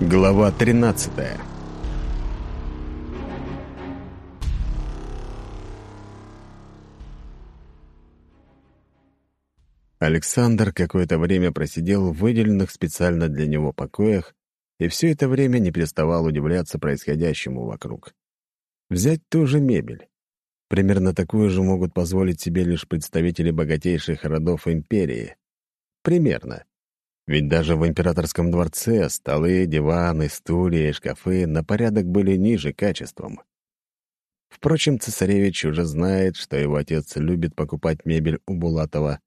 Глава 13 Александр какое-то время просидел в выделенных специально для него покоях и все это время не переставал удивляться происходящему вокруг. Взять ту же мебель. Примерно такую же могут позволить себе лишь представители богатейших родов империи. Примерно. Ведь даже в императорском дворце столы, диваны, стулья и шкафы на порядок были ниже качеством. Впрочем, цесаревич уже знает, что его отец любит покупать мебель у Булатова.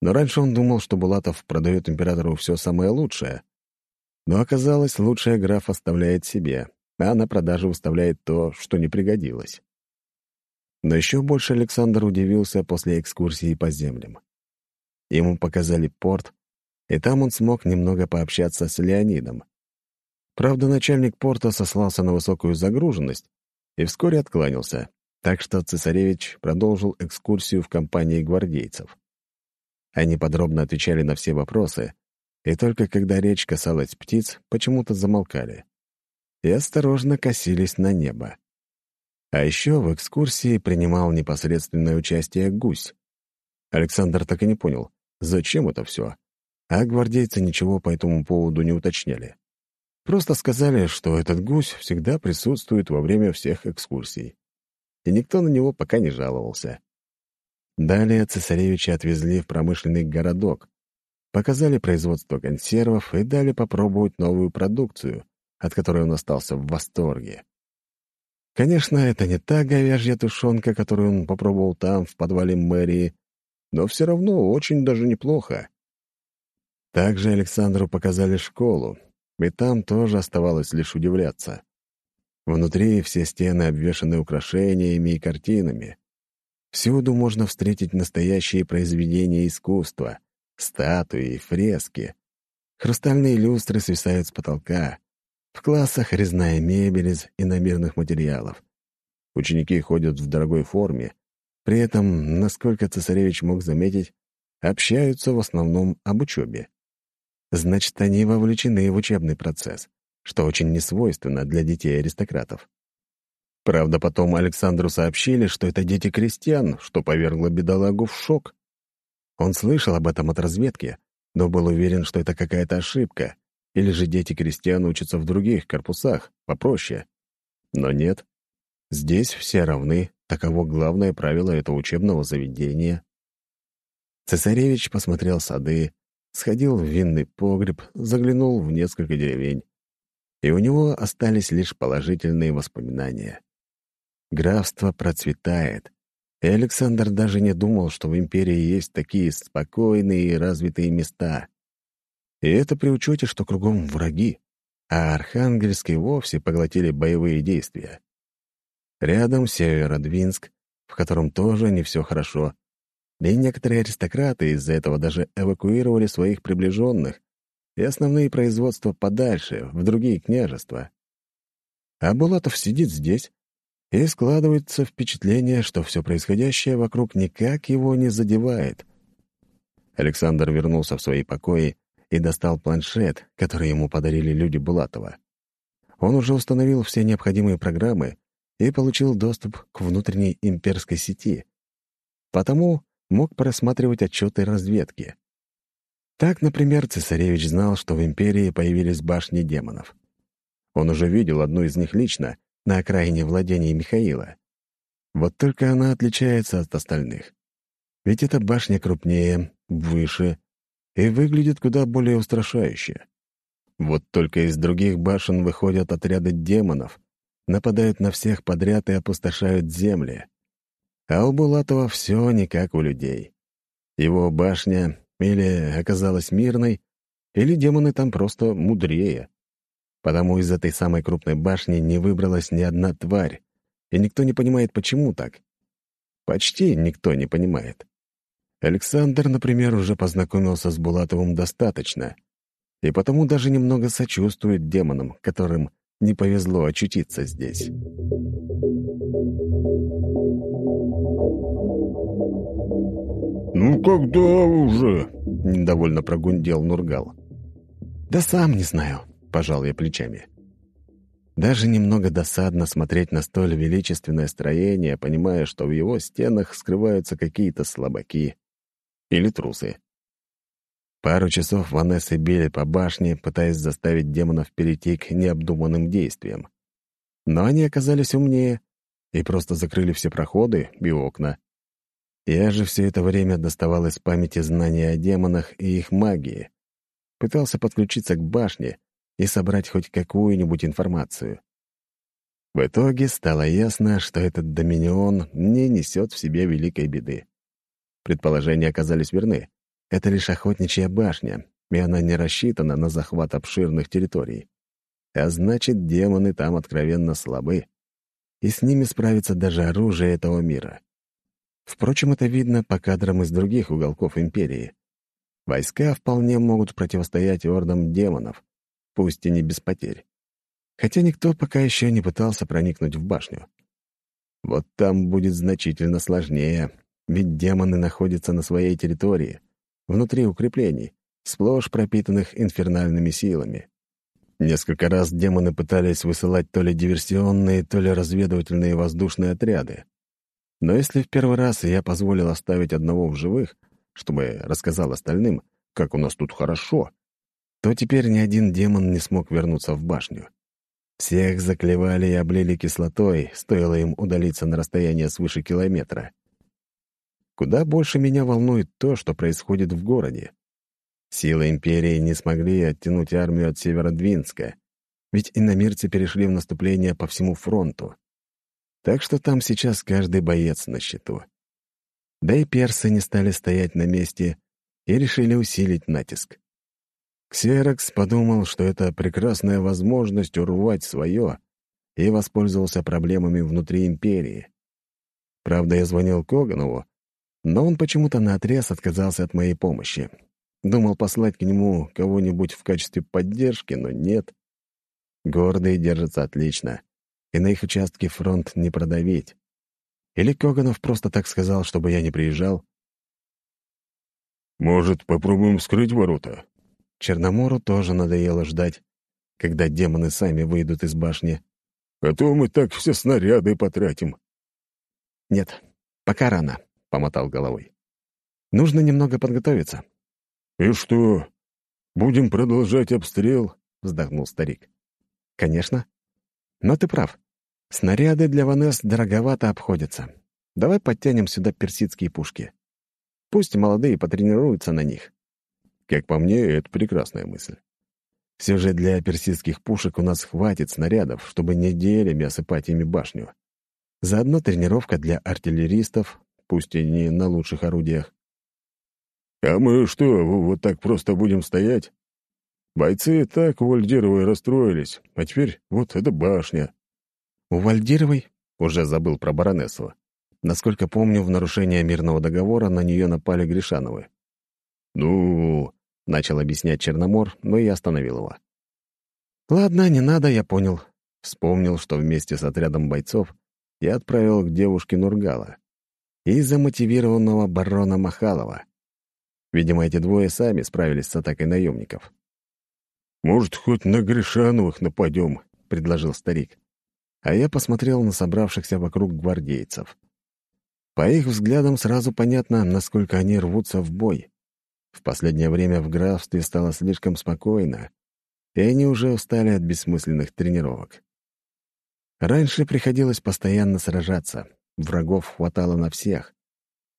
Но раньше он думал, что Булатов продает императору все самое лучшее. Но оказалось, лучшее граф оставляет себе, а на продажу выставляет то, что не пригодилось. Но еще больше Александр удивился после экскурсии по землям. Ему показали порт, и там он смог немного пообщаться с Леонидом. Правда, начальник порта сослался на высокую загруженность и вскоре откланялся, так что цесаревич продолжил экскурсию в компании гвардейцев. Они подробно отвечали на все вопросы, и только когда речь касалась птиц, почему-то замолкали и осторожно косились на небо. А еще в экскурсии принимал непосредственное участие гусь. Александр так и не понял, зачем это все а гвардейцы ничего по этому поводу не уточняли. Просто сказали, что этот гусь всегда присутствует во время всех экскурсий. И никто на него пока не жаловался. Далее цесаревича отвезли в промышленный городок, показали производство консервов и дали попробовать новую продукцию, от которой он остался в восторге. Конечно, это не та говяжья тушенка, которую он попробовал там, в подвале мэрии, но все равно очень даже неплохо. Также Александру показали школу, и там тоже оставалось лишь удивляться. Внутри все стены обвешаны украшениями и картинами. Всюду можно встретить настоящие произведения искусства, статуи и фрески. Хрустальные люстры свисают с потолка. В классах резная мебель из иномерных материалов. Ученики ходят в дорогой форме. При этом, насколько цесаревич мог заметить, общаются в основном об учебе. Значит, они вовлечены в учебный процесс, что очень несвойственно для детей аристократов. Правда, потом Александру сообщили, что это дети крестьян, что повергло бедолагу в шок. Он слышал об этом от разведки, но был уверен, что это какая-то ошибка, или же дети крестьян учатся в других корпусах, попроще. Но нет. Здесь все равны, таково главное правило этого учебного заведения. Цесаревич посмотрел сады, сходил в винный погреб, заглянул в несколько деревень. И у него остались лишь положительные воспоминания. Графство процветает, и Александр даже не думал, что в империи есть такие спокойные и развитые места. И это при учете, что кругом враги, а Архангельск и вовсе поглотили боевые действия. Рядом Северодвинск, в котором тоже не все хорошо, и некоторые аристократы из-за этого даже эвакуировали своих приближенных и основные производства подальше, в другие княжества. А Булатов сидит здесь, и складывается впечатление, что все происходящее вокруг никак его не задевает. Александр вернулся в свои покои и достал планшет, который ему подарили люди Булатова. Он уже установил все необходимые программы и получил доступ к внутренней имперской сети. Потому мог просматривать отчеты разведки. Так, например, цесаревич знал, что в империи появились башни демонов. Он уже видел одну из них лично, на окраине владения Михаила. Вот только она отличается от остальных. Ведь эта башня крупнее, выше и выглядит куда более устрашающе. Вот только из других башен выходят отряды демонов, нападают на всех подряд и опустошают земли. А у Булатова все не как у людей. Его башня или оказалась мирной, или демоны там просто мудрее. Потому из этой самой крупной башни не выбралась ни одна тварь, и никто не понимает, почему так. Почти никто не понимает. Александр, например, уже познакомился с Булатовым достаточно, и потому даже немного сочувствует демонам, которым не повезло очутиться здесь. «Ну когда уже?» — недовольно прогундел Нургал. «Да сам не знаю. — пожал я плечами. Даже немного досадно смотреть на столь величественное строение, понимая, что в его стенах скрываются какие-то слабаки или трусы. Пару часов Ванессы били по башне, пытаясь заставить демонов перейти к необдуманным действиям. Но они оказались умнее и просто закрыли все проходы и окна. Я же все это время доставал из памяти знания о демонах и их магии. Пытался подключиться к башне и собрать хоть какую-нибудь информацию. В итоге стало ясно, что этот доминион не несет в себе великой беды. Предположения оказались верны. Это лишь охотничья башня, и она не рассчитана на захват обширных территорий. А значит, демоны там откровенно слабы, и с ними справится даже оружие этого мира. Впрочем, это видно по кадрам из других уголков Империи. Войска вполне могут противостоять ордам демонов, пусть и не без потерь. Хотя никто пока еще не пытался проникнуть в башню. Вот там будет значительно сложнее, ведь демоны находятся на своей территории, внутри укреплений, сплошь пропитанных инфернальными силами. Несколько раз демоны пытались высылать то ли диверсионные, то ли разведывательные воздушные отряды. Но если в первый раз я позволил оставить одного в живых, чтобы рассказал остальным, как у нас тут хорошо, то теперь ни один демон не смог вернуться в башню. Всех заклевали и облили кислотой, стоило им удалиться на расстояние свыше километра. Куда больше меня волнует то, что происходит в городе. Силы Империи не смогли оттянуть армию от Северодвинска, ведь иномирцы перешли в наступление по всему фронту. Так что там сейчас каждый боец на счету. Да и персы не стали стоять на месте и решили усилить натиск. Ксерокс подумал, что это прекрасная возможность урвать свое, и воспользовался проблемами внутри империи. Правда, я звонил Коганову, но он почему-то наотрез отказался от моей помощи. Думал послать к нему кого-нибудь в качестве поддержки, но нет. Гордые держатся отлично, и на их участке фронт не продавить. Или Коганов просто так сказал, чтобы я не приезжал? «Может, попробуем вскрыть ворота?» Черномору тоже надоело ждать, когда демоны сами выйдут из башни. «А то мы так все снаряды потратим». «Нет, пока рано», — помотал головой. «Нужно немного подготовиться». «И что, будем продолжать обстрел?» — вздохнул старик. «Конечно. Но ты прав. Снаряды для Ванес дороговато обходятся. Давай подтянем сюда персидские пушки. Пусть молодые потренируются на них». Как по мне, это прекрасная мысль. Все же для персидских пушек у нас хватит снарядов, чтобы неделями осыпать ими башню. Заодно тренировка для артиллеристов, пусть и не на лучших орудиях. «А мы что, вот так просто будем стоять? Бойцы так у Вальдировой расстроились, а теперь вот эта башня». «У Вальдировой?» — уже забыл про баронессу. Насколько помню, в нарушение мирного договора на нее напали Гришановы. «Ну...» — начал объяснять Черномор, но я остановил его. «Ладно, не надо, я понял». Вспомнил, что вместе с отрядом бойцов я отправил к девушке Нургала и замотивированного барона Махалова. Видимо, эти двое сами справились с атакой наемников. «Может, хоть на Гришановых нападем», — предложил старик. А я посмотрел на собравшихся вокруг гвардейцев. По их взглядам сразу понятно, насколько они рвутся в бой. В последнее время в графстве стало слишком спокойно, и они уже устали от бессмысленных тренировок. Раньше приходилось постоянно сражаться, врагов хватало на всех.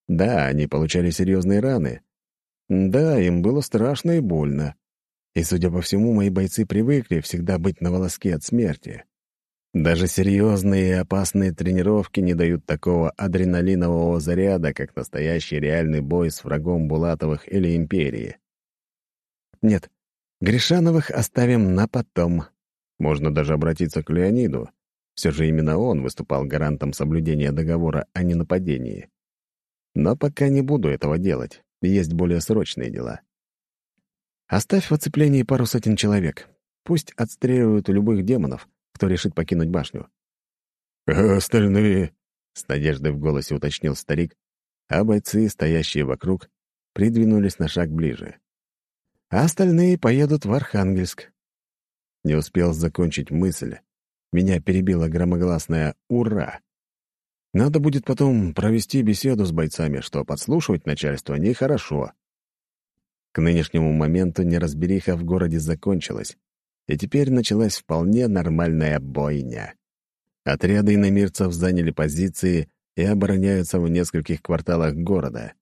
Да, они получали серьезные раны. Да, им было страшно и больно. И, судя по всему, мои бойцы привыкли всегда быть на волоске от смерти. Даже серьезные и опасные тренировки не дают такого адреналинового заряда, как настоящий реальный бой с врагом Булатовых или Империи. Нет, Гришановых оставим на потом. Можно даже обратиться к Леониду. Все же именно он выступал гарантом соблюдения договора о ненападении. Но пока не буду этого делать, есть более срочные дела. Оставь в оцеплении пару сотен человек. Пусть отстреливают любых демонов, кто решит покинуть башню. «А остальные?» — с надеждой в голосе уточнил старик, а бойцы, стоящие вокруг, придвинулись на шаг ближе. «А остальные поедут в Архангельск. Не успел закончить мысль. Меня перебило громогласное «Ура!». Надо будет потом провести беседу с бойцами, что подслушивать начальство нехорошо. К нынешнему моменту неразбериха в городе закончилась, и теперь началась вполне нормальная бойня. Отряды иномирцев заняли позиции и обороняются в нескольких кварталах города.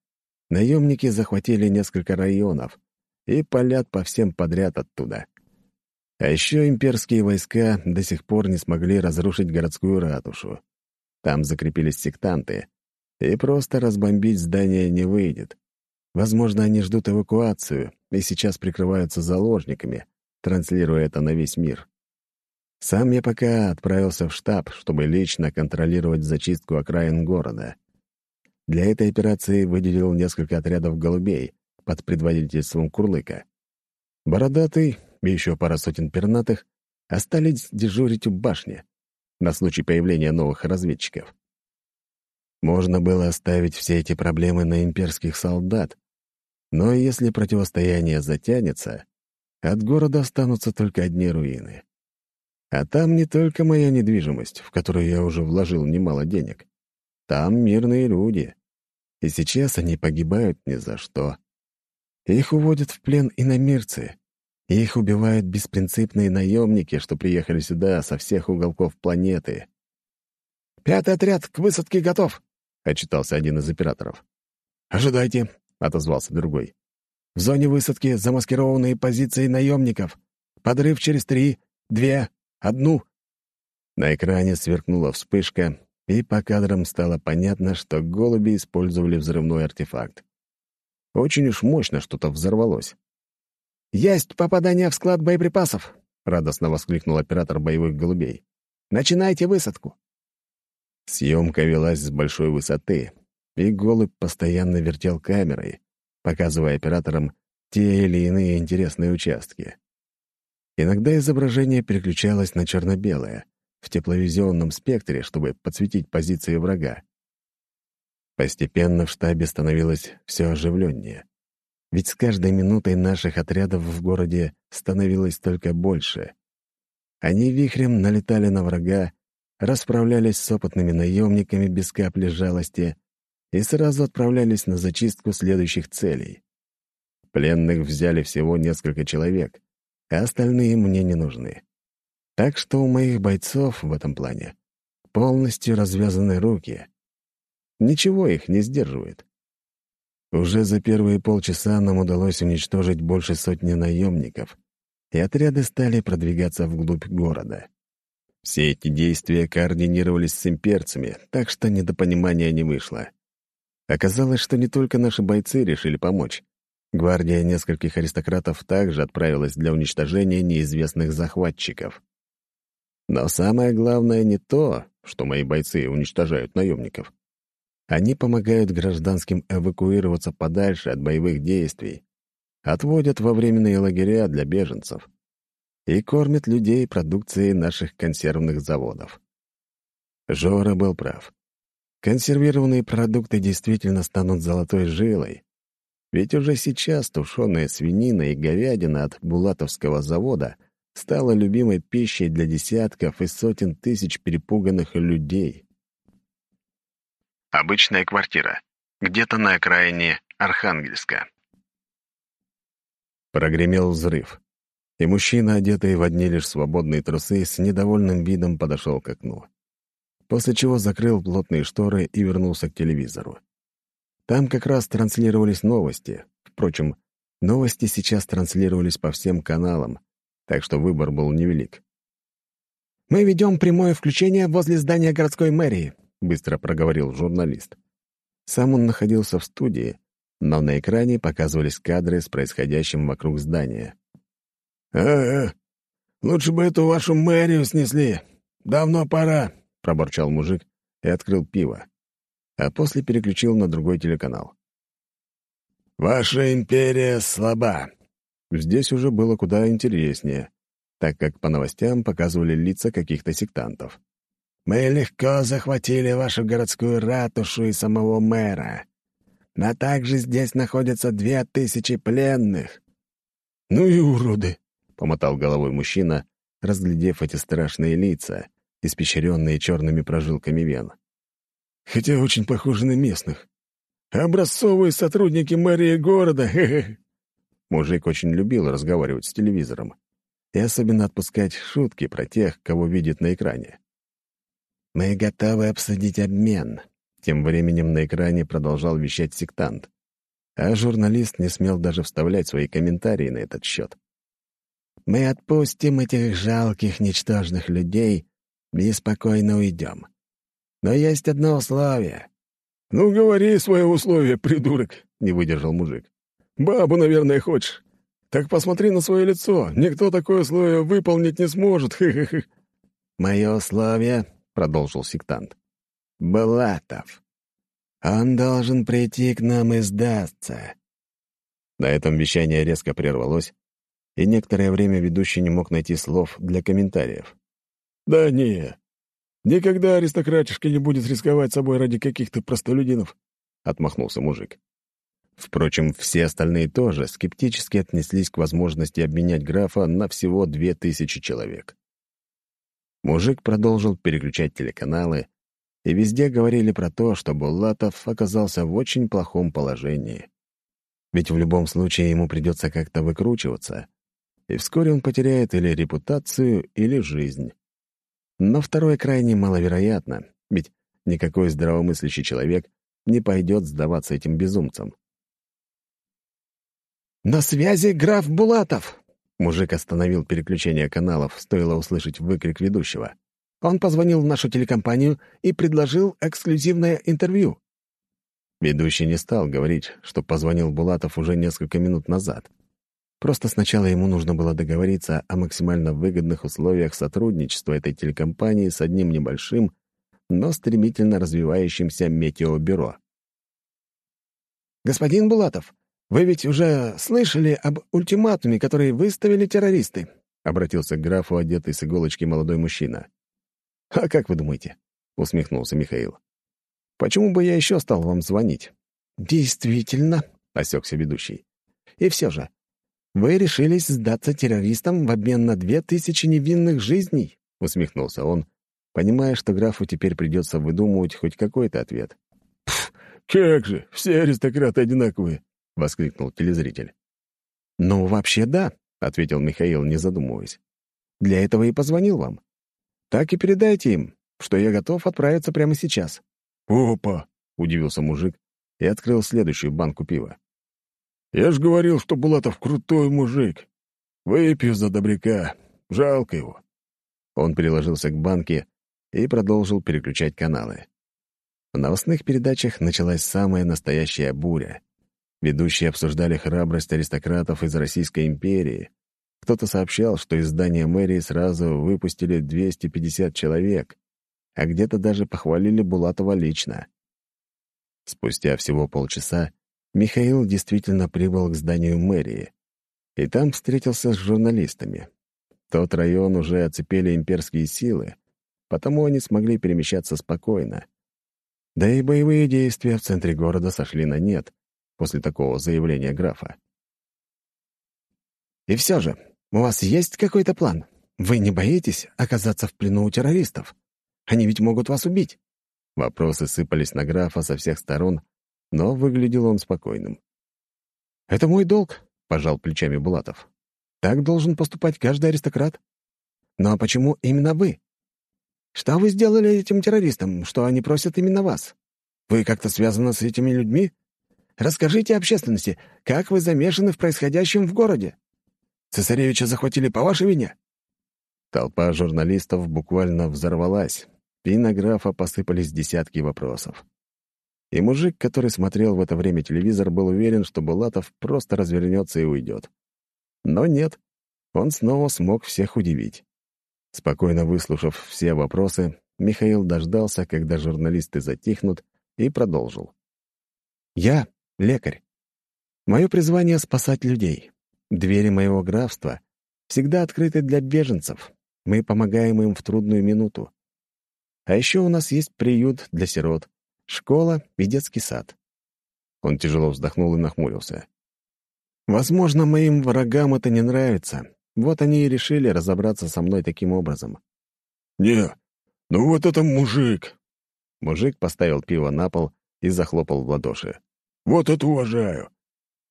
Наемники захватили несколько районов и палят по всем подряд оттуда. А еще имперские войска до сих пор не смогли разрушить городскую ратушу. Там закрепились сектанты, и просто разбомбить здание не выйдет. Возможно, они ждут эвакуацию и сейчас прикрываются заложниками, транслируя это на весь мир. Сам я пока отправился в штаб, чтобы лично контролировать зачистку окраин города. Для этой операции выделил несколько отрядов голубей под предводительством Курлыка. Бородатый и еще пара сотен пернатых остались дежурить у башни на случай появления новых разведчиков. Можно было оставить все эти проблемы на имперских солдат, но если противостояние затянется, от города останутся только одни руины. А там не только моя недвижимость, в которую я уже вложил немало денег. Там мирные люди. И сейчас они погибают ни за что. Их уводят в плен иномирцы. Их убивают беспринципные наемники, что приехали сюда со всех уголков планеты. «Пятый отряд к высадке готов», — отчитался один из операторов. «Ожидайте», — отозвался другой. «В зоне высадки замаскированные позиции наемников. Подрыв через три, две, Одну!» На экране сверкнула вспышка, и по кадрам стало понятно, что голуби использовали взрывной артефакт. Очень уж мощно что-то взорвалось. «Есть попадание в склад боеприпасов!» — радостно воскликнул оператор боевых голубей. «Начинайте высадку!» Съемка велась с большой высоты, и голубь постоянно вертел камерой, показывая операторам те или иные интересные участки. Иногда изображение переключалось на черно-белое, в тепловизионном спектре, чтобы подсветить позиции врага. Постепенно в штабе становилось все оживленнее. Ведь с каждой минутой наших отрядов в городе становилось только больше. Они вихрем налетали на врага, расправлялись с опытными наемниками без капли жалости и сразу отправлялись на зачистку следующих целей. Пленных взяли всего несколько человек, а остальные мне не нужны. Так что у моих бойцов в этом плане полностью развязаны руки. Ничего их не сдерживает. Уже за первые полчаса нам удалось уничтожить больше сотни наемников, и отряды стали продвигаться вглубь города. Все эти действия координировались с имперцами, так что недопонимания не вышло. Оказалось, что не только наши бойцы решили помочь. Гвардия нескольких аристократов также отправилась для уничтожения неизвестных захватчиков. Но самое главное не то, что мои бойцы уничтожают наемников. Они помогают гражданским эвакуироваться подальше от боевых действий, отводят во временные лагеря для беженцев и кормят людей продукцией наших консервных заводов. Жора был прав. Консервированные продукты действительно станут золотой жилой, ведь уже сейчас тушеная свинина и говядина от Булатовского завода стала любимой пищей для десятков и сотен тысяч перепуганных людей. Обычная квартира. Где-то на окраине Архангельска. Прогремел взрыв, и мужчина, одетый в одни лишь свободные трусы, с недовольным видом подошел к окну. После чего закрыл плотные шторы и вернулся к телевизору. Там как раз транслировались новости. Впрочем, новости сейчас транслировались по всем каналам, так что выбор был невелик. «Мы ведем прямое включение возле здания городской мэрии», — быстро проговорил журналист. Сам он находился в студии, но на экране показывались кадры с происходящим вокруг здания. «Ага, лучше бы эту вашу мэрию снесли. Давно пора», — пробурчал мужик и открыл пиво а после переключил на другой телеканал. «Ваша империя слаба». Здесь уже было куда интереснее, так как по новостям показывали лица каких-то сектантов. «Мы легко захватили вашу городскую ратушу и самого мэра. Но также здесь находятся две тысячи пленных». «Ну и уроды», — помотал головой мужчина разглядев эти страшные лица, испещренные черными прожилками вен. «Хотя очень похожи на местных. Образцовые сотрудники мэрии города, хе-хе!» Мужик очень любил разговаривать с телевизором и особенно отпускать шутки про тех, кого видит на экране. «Мы готовы обсудить обмен», — тем временем на экране продолжал вещать сектант, а журналист не смел даже вставлять свои комментарии на этот счет. «Мы отпустим этих жалких, ничтожных людей и спокойно уйдем. Но есть одно условие». «Ну, говори свое условие, придурок», — не выдержал мужик. «Бабу, наверное, хочешь? Так посмотри на свое лицо. Никто такое условие выполнить не сможет. Хы-хы-хы». «Мое условие», — продолжил сектант, — «Балатов. Он должен прийти к нам и сдаться». На этом вещание резко прервалось, и некоторое время ведущий не мог найти слов для комментариев. «Да не, никогда аристократишка не будет рисковать собой ради каких-то простолюдинов», — отмахнулся мужик. Впрочем, все остальные тоже скептически отнеслись к возможности обменять графа на всего две тысячи человек. Мужик продолжил переключать телеканалы, и везде говорили про то, что Булатов оказался в очень плохом положении. Ведь в любом случае ему придется как-то выкручиваться, и вскоре он потеряет или репутацию, или жизнь. Но второе крайне маловероятно, ведь никакой здравомыслящий человек не пойдет сдаваться этим безумцам. «На связи граф Булатов!» Мужик остановил переключение каналов, стоило услышать выкрик ведущего. Он позвонил в нашу телекомпанию и предложил эксклюзивное интервью. Ведущий не стал говорить, что позвонил Булатов уже несколько минут назад. Просто сначала ему нужно было договориться о максимально выгодных условиях сотрудничества этой телекомпании с одним небольшим, но стремительно развивающимся метеобюро. «Господин Булатов, вы ведь уже слышали об ультиматуме, который выставили террористы?» — обратился к графу, одетый с иголочки молодой мужчина. «А как вы думаете?» — усмехнулся Михаил. «Почему бы я еще стал вам звонить?» «Действительно», — осекся ведущий. «И все же, вы решились сдаться террористам в обмен на две тысячи невинных жизней?» — усмехнулся он, понимая, что графу теперь придется выдумывать хоть какой-то ответ. «Пф, как же, все аристократы одинаковые!» — воскликнул телезритель. «Ну, вообще да», — ответил Михаил, не задумываясь. «Для этого и позвонил вам. Так и передайте им, что я готов отправиться прямо сейчас». «Опа!» — удивился мужик и открыл следующую банку пива. «Я ж говорил, что Булатов крутой мужик. Выпью за добряка. Жалко его». Он приложился к банке и продолжил переключать каналы. В новостных передачах началась самая настоящая буря. Ведущие обсуждали храбрость аристократов из Российской империи. Кто-то сообщал, что из здания мэрии сразу выпустили 250 человек, а где-то даже похвалили Булатова лично. Спустя всего полчаса Михаил действительно прибыл к зданию мэрии, и там встретился с журналистами. Тот район уже оцепили имперские силы, потому они смогли перемещаться спокойно. Да и боевые действия в центре города сошли на нет, после такого заявления графа. «И все же, у вас есть какой-то план? Вы не боитесь оказаться в плену у террористов? Они ведь могут вас убить». Вопросы сыпались на графа со всех сторон, но выглядел он спокойным. «Это мой долг», — пожал плечами Булатов. «Так должен поступать каждый аристократ. Ну а почему именно вы? Что вы сделали этим террористам, что они просят именно вас? Вы как-то связаны с этими людьми?» Расскажите общественности, как вы замешаны в происходящем в городе? Цесаревича захватили по вашей вине?» Толпа журналистов буквально взорвалась, и на графа посыпались десятки вопросов. И мужик, который смотрел в это время телевизор, был уверен, что Булатов просто развернется и уйдет. Но нет, он снова смог всех удивить. Спокойно выслушав все вопросы, Михаил дождался, когда журналисты затихнут, и продолжил. «Я лекарь. Мое призвание — спасать людей. Двери моего графства всегда открыты для беженцев. Мы помогаем им в трудную минуту. А еще у нас есть приют для сирот, школа и детский сад. Он тяжело вздохнул и нахмурился. Возможно, моим врагам это не нравится, Вот они и решили разобраться со мной таким образом. «Не, ну вот это мужик!» Мужик поставил пиво на пол и захлопал в ладоши. «Вот это уважаю!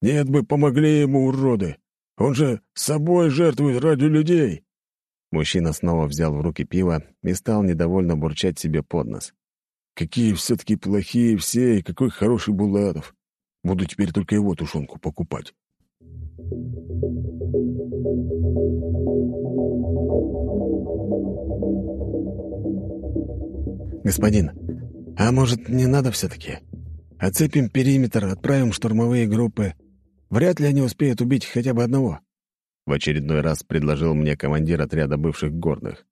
Нет бы, помогли ему, уроды! Он же собой жертвует ради людей!» Мужчина снова взял в руки пиво и стал недовольно бурчать себе под нос. «Какие все-таки плохие все, и какой хороший Булатов! Буду теперь только его тушенку покупать!» «Господин, а может, не надо все-таки? Оцепим периметр, отправим штурмовые группы. Вряд ли они успеют убить хотя бы одного». В очередной раз предложил мне командир отряда бывших гордых.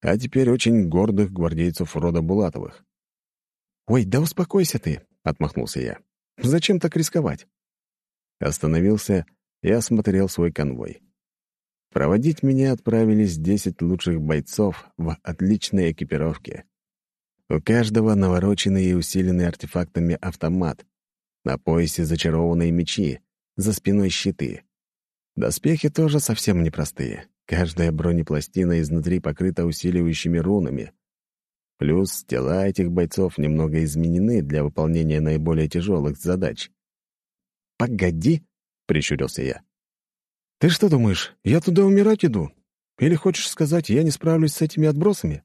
А теперь очень гордых гвардейцев рода Булатовых. «Ой, да успокойся ты», — отмахнулся я. «Зачем так рисковать?» Остановился и осмотрел свой конвой. Проводить меня отправились десять лучших бойцов в отличной экипировке. У каждого навороченный и усиленный артефактами автомат. На поясе зачарованные мечи, за спиной щиты. Доспехи тоже совсем непростые. Каждая бронепластина изнутри покрыта усиливающими рунами. Плюс тела этих бойцов немного изменены для выполнения наиболее тяжелых задач. «Погоди!» — прищурился я. «Ты что думаешь, я туда умирать иду? Или хочешь сказать, я не справлюсь с этими отбросами?»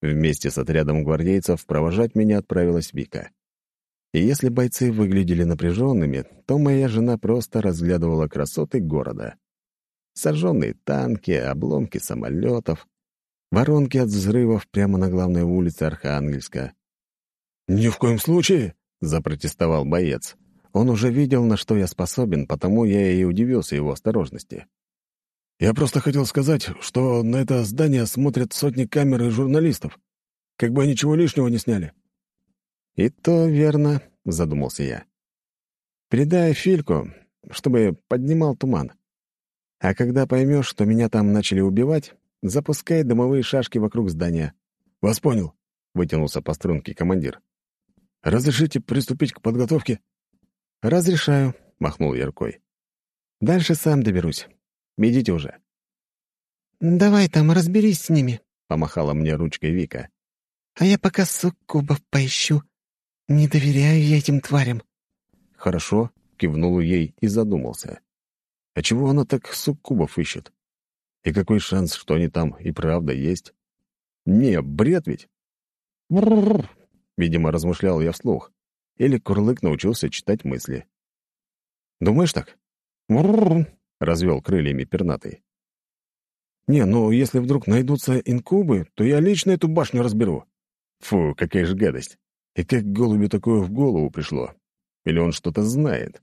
Вместе с отрядом гвардейцев провожать меня отправилась Вика. И если бойцы выглядели напряженными, то моя жена просто разглядывала красоты города. Сожженные танки, обломки самолетов, воронки от взрывов прямо на главной улице Архангельска. «Ни в коем случае!» — запротестовал боец. Он уже видел, на что я способен, потому я и удивился его осторожности. Я просто хотел сказать, что на это здание смотрят сотни камер и журналистов. Как бы они чего лишнего не сняли». «И то верно», — задумался я. «Передай Фильку, чтобы поднимал туман. А когда поймешь, что меня там начали убивать, запускай дымовые шашки вокруг здания». «Вас понял», — вытянулся по струнке командир. «Разрешите приступить к подготовке?» «Разрешаю», — махнул я рукой. «Дальше сам доберусь. Идите уже». «Давай там разберись с ними», — помахала мне ручкой Вика. «А я пока суккубов поищу. Не доверяю я этим тварям». «Хорошо», — кивнул ей и задумался. «А чего она так суккубов ищет? И какой шанс, что они там и правда есть? Не, бред ведь!» Видимо, размышлял я вслух. Или Курлык научился читать мысли. «Думаешь так?» — развел крыльями пернатый. «Не, ну если вдруг найдутся инкубы, то я лично эту башню разберу». Фу, какая же гадость. И как голубю такое в голову пришло? Или он что-то знает?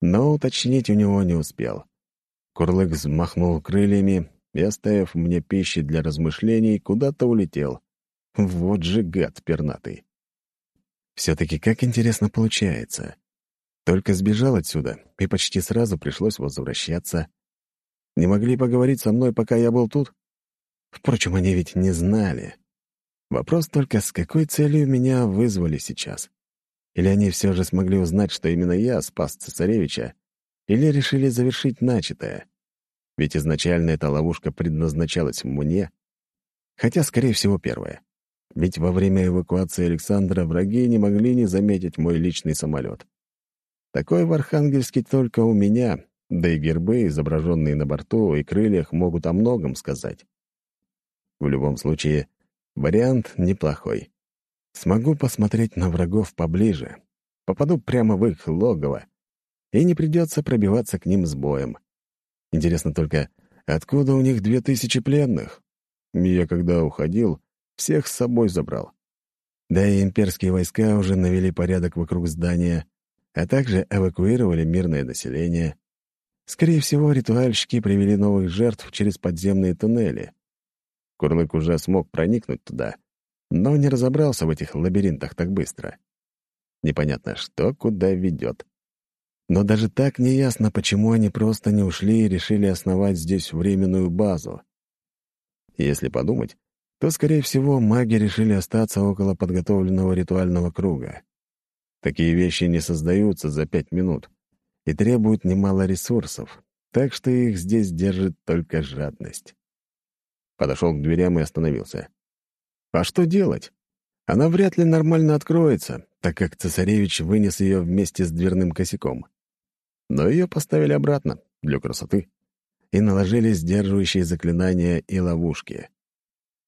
Но уточнить у него не успел. Курлык взмахнул крыльями и, оставив мне пищи для размышлений, куда-то улетел. Вот же гад пернатый. Все-таки как интересно получается. Только сбежал отсюда, и почти сразу пришлось возвращаться. Не могли поговорить со мной, пока я был тут? Впрочем, они ведь не знали. Вопрос только, с какой целью меня вызвали сейчас? Или они все же смогли узнать, что именно я спас цесаревича, или решили завершить начатое? Ведь изначально эта ловушка предназначалась мне. Хотя, скорее всего, первое. Ведь во время эвакуации Александра враги не могли не заметить мой личный самолет. Такой в Архангельске только у меня, да и гербы, изображенные на борту и крыльях, могут о многом сказать. В любом случае, вариант неплохой. Смогу посмотреть на врагов поближе, попаду прямо в их логово, и не придется пробиваться к ним с боем. Интересно только, откуда у них две тысячи пленных? Я, когда уходил, всех с собой забрал. Да и имперские войска уже навели порядок вокруг здания, а также эвакуировали мирное население. Скорее всего, ритуальщики привели новых жертв через подземные туннели. Курлык уже смог проникнуть туда, но не разобрался в этих лабиринтах так быстро. Непонятно, что куда ведет. Но даже так неясно, почему они просто не ушли и решили основать здесь временную базу. Если подумать, то, скорее всего, маги решили остаться около подготовленного ритуального круга. Такие вещи не создаются за пять минут и требуют немало ресурсов. так что их здесь держит только жадность. Подошел к дверям и остановился. А что делать? Она вряд ли нормально откроется, так как цесаревич вынес ее вместе с дверным косяком. Но ее поставили обратно, для красоты, и наложили сдерживающие заклинания и ловушки.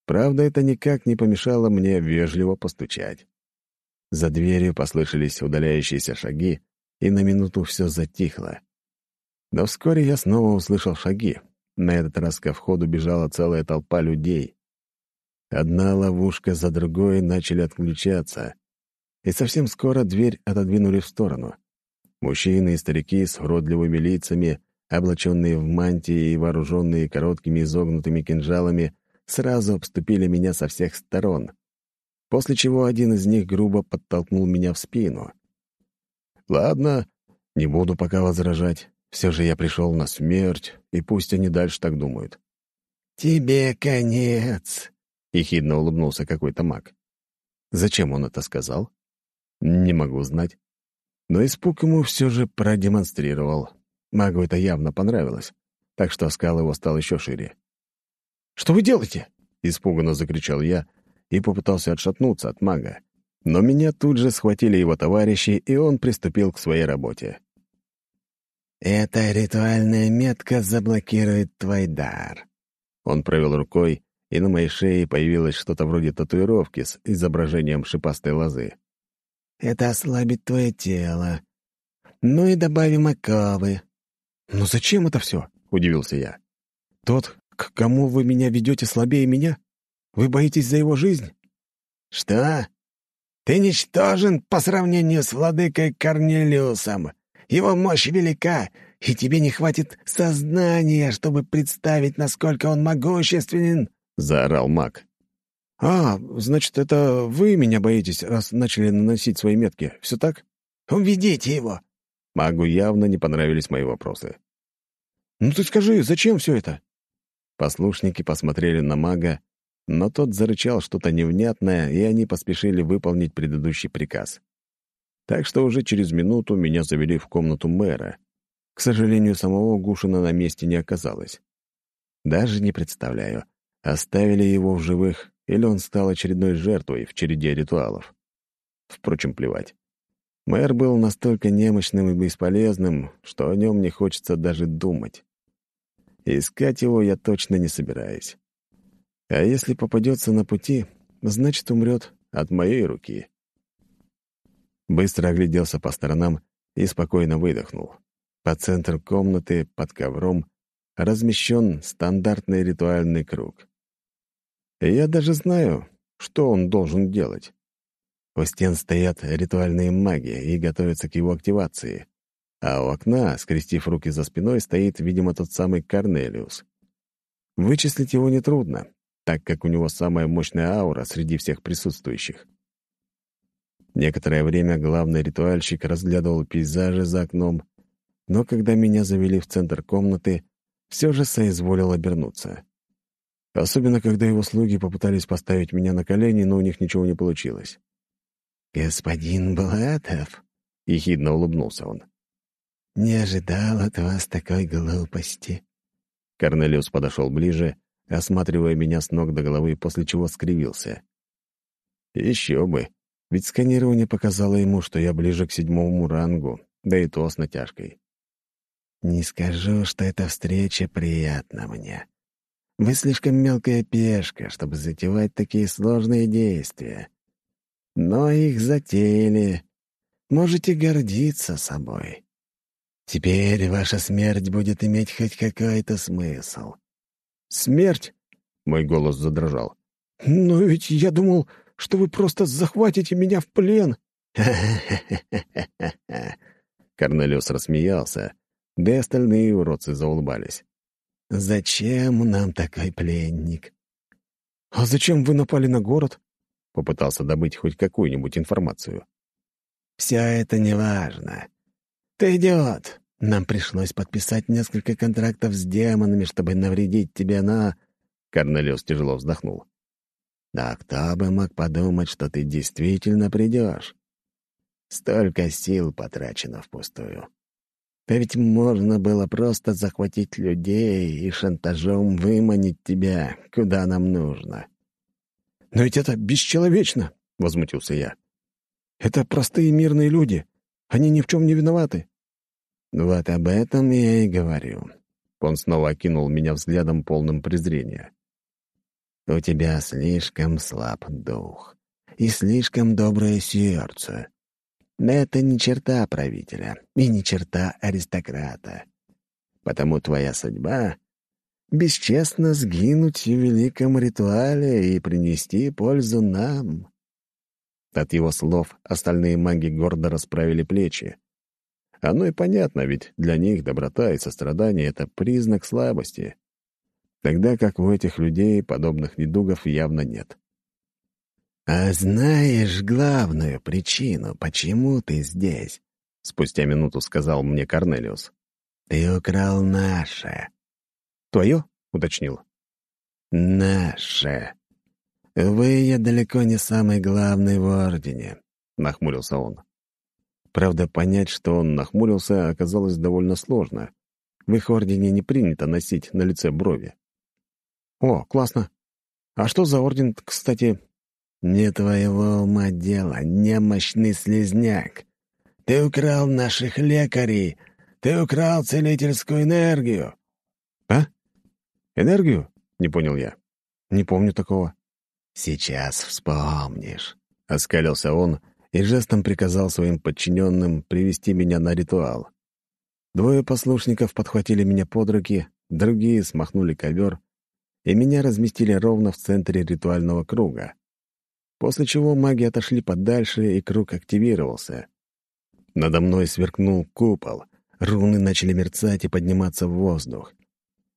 Правда, это никак не помешало мне вежливо постучать. За дверью послышались удаляющиеся шаги, и на минуту все затихло. Но вскоре я снова услышал шаги. На этот раз ко входу бежала целая толпа людей. Одна ловушка за другой начали отключаться, и совсем скоро дверь отодвинули в сторону. Мужчины и старики с уродливыми лицами, облаченные в мантии и вооруженные короткими изогнутыми кинжалами, сразу обступили меня со всех сторон, после чего один из них грубо подтолкнул меня в спину. «Ладно, не буду пока возражать. Все же я пришел на смерть, и пусть они дальше так думают». «Тебе конец», — ехидно улыбнулся какой-то маг. Зачем он это сказал? Не могу знать. Но испуг ему все же продемонстрировал. Магу это явно понравилось, так что оскал его стал еще шире. «Что вы делаете?» — испуганно закричал я и попытался отшатнуться от мага. Но меня тут же схватили его товарищи, и он приступил к своей работе. «Эта ритуальная метка заблокирует твой дар». Он провел рукой, и на моей шее появилось что-то вроде татуировки с изображением шипастой лозы. «Это ослабит твое тело. Ну и добавим оковы». «Но зачем это все?» — удивился я. «Тот, к кому вы меня ведете слабее меня? Вы боитесь за его жизнь?» «Что? Ты ничтожен по сравнению с владыкой Корнелиусом. Его мощь велика, и тебе не хватит сознания, чтобы представить, насколько он могущественен». — заорал маг. «А, значит, это вы меня боитесь, раз начали наносить свои метки. Все так?» «Уведите его!» Магу явно не понравились мои вопросы. «Ну ты скажи, зачем все это?» Послушники посмотрели на мага, но тот зарычал что-то невнятное, и они поспешили выполнить предыдущий приказ. Так что уже через минуту меня завели в комнату мэра. К сожалению, самого Гушина на месте не оказалось. Даже не представляю, Оставили его в живых, или он стал очередной жертвой в череде ритуалов. Впрочем, плевать. Мэр был настолько немощным и бесполезным, что о нем не хочется даже думать. Искать его я точно не собираюсь. А если попадется на пути, значит, умрет от моей руки. Быстро огляделся по сторонам и спокойно выдохнул. По центру комнаты, под ковром, размещен стандартный ритуальный круг. И я даже знаю, что он должен делать. У стен стоят ритуальные маги и готовятся к его активации. А у окна, скрестив руки за спиной, стоит, видимо, тот самый Корнелиус. Вычислить его нетрудно, так как у него самая мощная аура среди всех присутствующих. Некоторое время главный ритуальщик разглядывал пейзажи за окном, но когда меня завели в центр комнаты, все же соизволил обернуться. Особенно, когда его слуги попытались поставить меня на колени, но у них ничего не получилось. «Господин Булатов», — ехидно улыбнулся он, — «не ожидал от вас такой глупости». Корнелиус подошел ближе, осматривая меня с ног до головы, после чего скривился. Еще бы, ведь сканирование показало ему, что я ближе к седьмому рангу, да и то с натяжкой. «Не скажу, что эта встреча приятна мне», вы слишком мелкая пешка, чтобы затевать такие сложные действия. Но их затеяли. Можете гордиться собой. Теперь ваша смерть будет иметь хоть какой-то смысл. «Смерть?» — мой голос задрожал. «Но ведь я думал, что вы просто захватите меня в плен». Корнелиус рассмеялся, да и остальные уродцы заулыбались. «Зачем нам такой пленник?» «А зачем вы напали на город?» Попытался добыть хоть какую-нибудь информацию. «Все это не важно. Ты идиот. Нам пришлось подписать несколько контрактов с демонами, чтобы навредить тебе на...» Корнелиус тяжело вздохнул. «Да кто бы мог подумать, что ты действительно придешь? Столько сил потрачено впустую. А ведь можно было просто захватить людей и шантажом выманить тебя, куда нам нужно. «Но ведь это бесчеловечно!» — возмутился я. «Это простые мирные люди. Они ни в чем не виноваты». «Вот об этом я и говорю». Он снова окинул меня взглядом полным презрения. «У тебя слишком слаб дух и слишком доброе сердце. Это не черта правителя и не черта аристократа. Потому твоя судьба — бесчестно сгинуть в великом ритуале и принести пользу нам». От его слов остальные маги гордо расправили плечи. Оно и понятно, ведь для них доброта и сострадание — это признак слабости, тогда как у этих людей подобных недугов явно нет. «А знаешь главную причину, почему ты здесь?» — спустя минуту сказал мне Корнелиус. «Ты украл наше». «Твое?» — уточнил. «Наше. Вы я далеко не самый главный в Ордене», — нахмурился он. Правда, понять, что он нахмурился, оказалось довольно сложно. В их Ордене не принято носить на лице брови. «О, классно. А что за Орден, кстати?» «Не твоего ума дело, немощный слезняк. Ты украл наших лекарей. Ты украл целительскую энергию». «А? Энергию?» — не понял я. «Не помню такого». «Сейчас вспомнишь», — оскалился он и жестом приказал своим подчиненным привести меня на ритуал. Двое послушников подхватили меня под руки, другие смахнули ковер, и меня разместили ровно в центре ритуального круга после чего маги отошли подальше, и круг активировался. Надо мной сверкнул купол, руны начали мерцать и подниматься в воздух.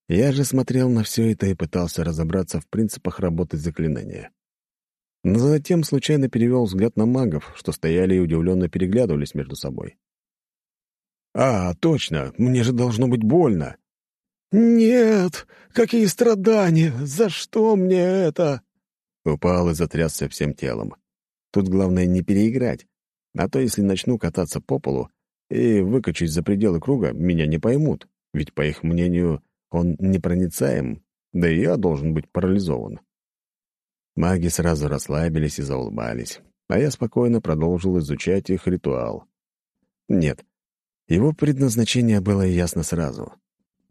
Я же смотрел на все это и пытался разобраться в принципах работы заклинания. Но затем случайно перевел взгляд на магов, что стояли и удивленно переглядывались между собой. «А, точно, мне же должно быть больно!» «Нет! Какие страдания! За что мне это?» Упал и затрясся всем телом. Тут главное не переиграть, а то если начну кататься по полу и выкачусь за пределы круга, меня не поймут, ведь, по их мнению, он непроницаем, да и я должен быть парализован. Маги сразу расслабились и заулыбались, а я спокойно продолжил изучать их ритуал. Нет, его предназначение было ясно сразу.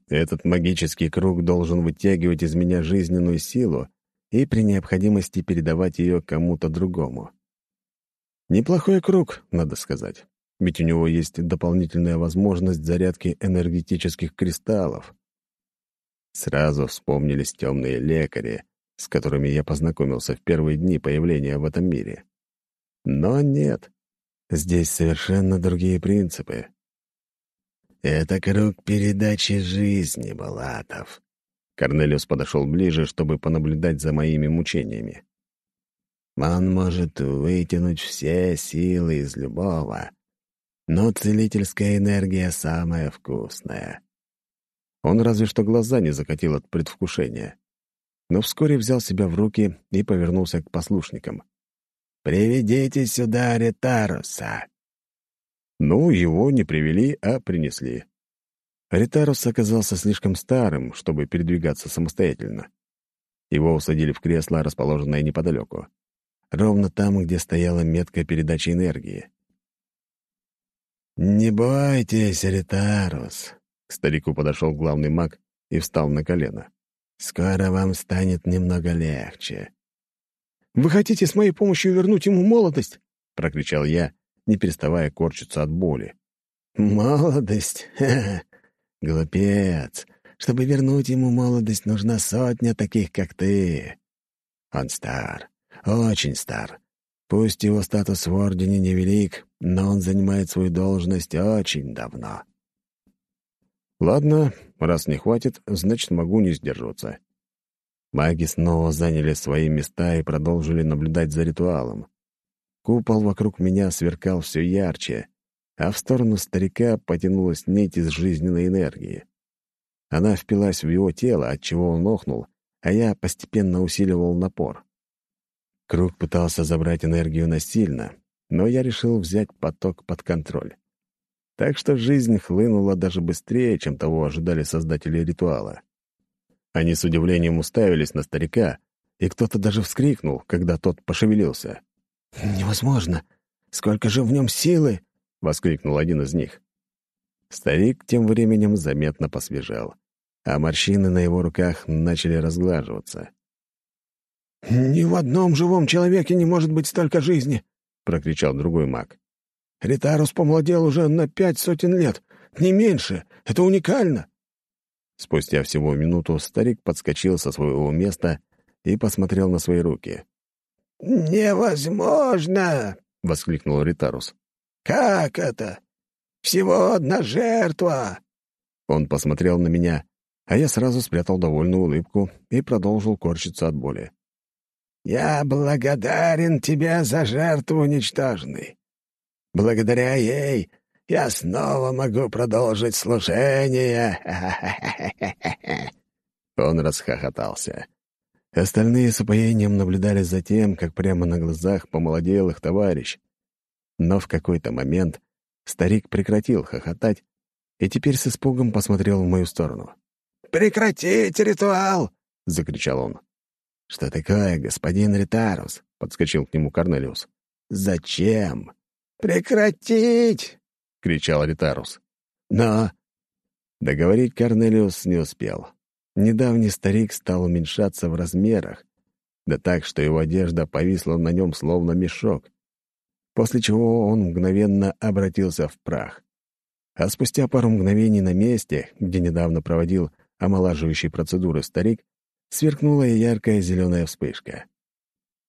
Этот магический круг должен вытягивать из меня жизненную силу и при необходимости передавать ее кому-то другому. Неплохой круг, надо сказать, ведь у него есть дополнительная возможность зарядки энергетических кристаллов. Сразу вспомнились темные лекари, с которыми я познакомился в первые дни появления в этом мире. Но нет, здесь совершенно другие принципы. «Это круг передачи жизни, Балатов», Корнелиус подошел ближе, чтобы понаблюдать за моими мучениями. «Он может вытянуть все силы из любого, но целительская энергия самая вкусная». Он разве что глаза не закатил от предвкушения. Но вскоре взял себя в руки и повернулся к послушникам. «Приведите сюда Ретаруса!» Ну, его не привели, а принесли. Ритарус оказался слишком старым, чтобы передвигаться самостоятельно. Его усадили в кресло, расположенное неподалеку. Ровно там, где стояла метка передачи энергии. «Не бойтесь, Ритарус!» К старику подошел главный маг и встал на колено. «Скоро вам станет немного легче». «Вы хотите с моей помощью вернуть ему молодость?» — прокричал я, не переставая корчиться от боли. «Молодость? Ха -ха. Глупец. Чтобы вернуть ему молодость, нужна сотня таких, как ты. Он стар, очень стар. Пусть его статус в Ордене невелик, но он занимает свою должность очень давно. Ладно, раз не хватит, значит, могу не сдерживаться. Маги снова заняли свои места и продолжили наблюдать за ритуалом. Купол вокруг меня сверкал все ярче, а в сторону старика потянулась нить из жизненной энергии. Она впилась в его тело, отчего он охнул, а я постепенно усиливал напор. Круг пытался забрать энергию насильно, но я решил взять поток под контроль. Так что жизнь хлынула даже быстрее, чем того ожидали создатели ритуала. Они с удивлением уставились на старика, и кто-то даже вскрикнул, когда тот пошевелился. «Невозможно! Сколько же в нем силы!» — воскликнул один из них. Старик тем временем заметно посвежал, а морщины на его руках начали разглаживаться. «Ни в одном живом человеке не может быть столько жизни!» — прокричал другой маг. «Ритарус помолодел уже на пять сотен лет, не меньше. Это уникально!» Спустя всего минуту старик подскочил со своего места и посмотрел на свои руки. «Невозможно!» — воскликнул Ритарус. «Как это? Всего одна жертва!» Он посмотрел на меня, а я сразу спрятал довольную улыбку и продолжил корчиться от боли. «Я благодарен тебе за жертву ничтожной. Благодаря ей я снова могу продолжить служение!» Он расхохотался. Остальные с упоением наблюдали за тем, как прямо на глазах помолодел их товарищ. Но в какой-то момент старик прекратил хохотать и теперь с испугом посмотрел в мою сторону. «Прекратите ритуал!» — закричал он. «Что такое, господин Ритарус?» — подскочил к нему Корнелиус. «Зачем?» «Прекратить!» — кричал Ритарус. «Но...» Договорить Корнелиус не успел. Недавний старик стал уменьшаться в размерах, да так, что его одежда повисла на нем словно мешок, после чего он мгновенно обратился в прах. А спустя пару мгновений на месте, где недавно проводил омолаживающие процедуры старик, сверкнула яркая зеленая вспышка.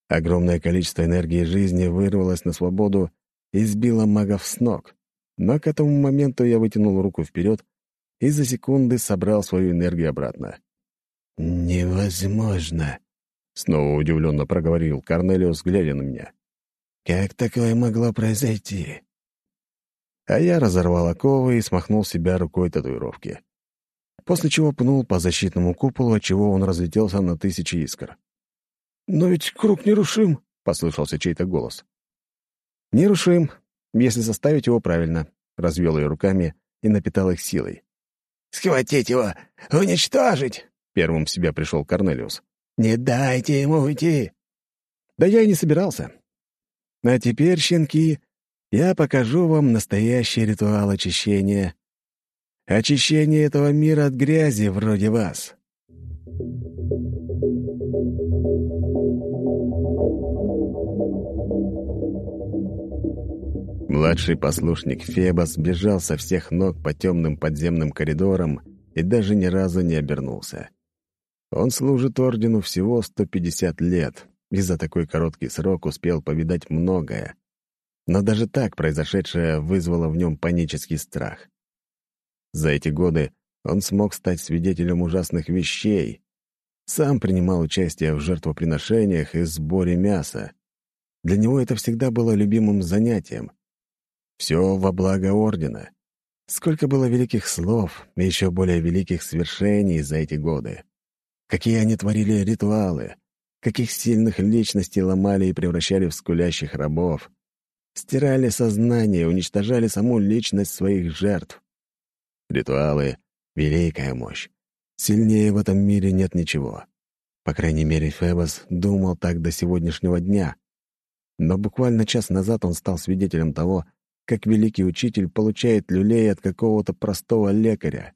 Огромное количество энергии жизни вырвалось на свободу и сбило магов с ног, но к этому моменту я вытянул руку вперед и за секунды собрал свою энергию обратно. «Невозможно!» — снова удивленно проговорил Корнелиус, глядя на меня. «Как такое могло произойти?» А я разорвал оковы и смахнул себя рукой татуировки. После чего пнул по защитному куполу, отчего он разлетелся на тысячи искр. «Но ведь круг нерушим!» — послышался чей-то голос. «Нерушим, если составить его правильно», — развел ее руками и напитал их силой. «Схватить его! Уничтожить!» — первым в себя пришел Корнелиус. «Не дайте ему уйти!» «Да я и не собирался. А теперь, щенки, я покажу вам настоящий ритуал очищения. Очищение этого мира от грязи вроде вас». Младший послушник Фебос бежал со всех ног по темным подземным коридорам и даже ни разу не обернулся. Он служит ордену всего 150 лет и за такой короткий срок успел повидать многое. Но даже так произошедшее вызвало в нем панический страх. За эти годы он смог стать свидетелем ужасных вещей. Сам принимал участие в жертвоприношениях и сборе мяса. Для него это всегда было любимым занятием — все во благо Ордена. Сколько было великих слов и еще более великих свершений за эти годы. Какие они творили ритуалы, каких сильных личностей ломали и превращали в скулящих рабов. Стирали сознание, уничтожали саму личность своих жертв. Ритуалы — великая мощь. Сильнее в этом мире нет ничего. По крайней мере, Фебос думал так до сегодняшнего дня. Но буквально час назад он стал свидетелем того, как великий учитель получает люлей от какого-то простого лекаря.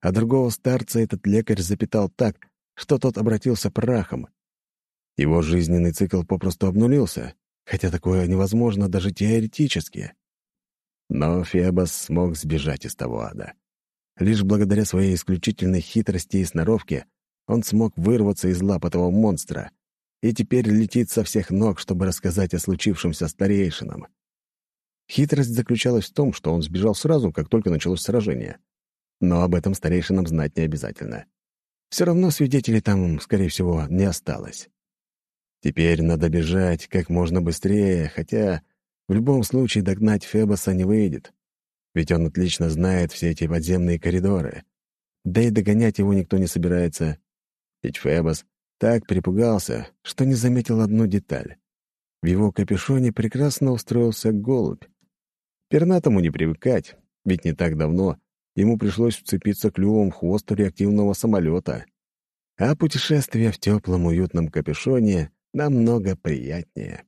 А другого старца этот лекарь запитал так, что тот обратился прахом. Его жизненный цикл попросту обнулился, хотя такое невозможно даже теоретически. Но Фебос смог сбежать из того ада. Лишь благодаря своей исключительной хитрости и сноровке он смог вырваться из лап этого монстра и теперь летит со всех ног, чтобы рассказать о случившемся старейшинам. Хитрость заключалась в том, что он сбежал сразу, как только началось сражение. Но об этом старейшинам знать не обязательно. Все равно свидетелей там, скорее всего, не осталось. Теперь надо бежать как можно быстрее, хотя в любом случае догнать Фебоса не выйдет. Ведь он отлично знает все эти подземные коридоры. Да и догонять его никто не собирается. Ведь Фебос так перепугался, что не заметил одну деталь. В его капюшоне прекрасно устроился голубь. Пернатому не привыкать, Ведь не так давно ему пришлось вцепиться клювом в хвост реактивного самолета. А путешествие в теплом уютном капюшоне намного приятнее.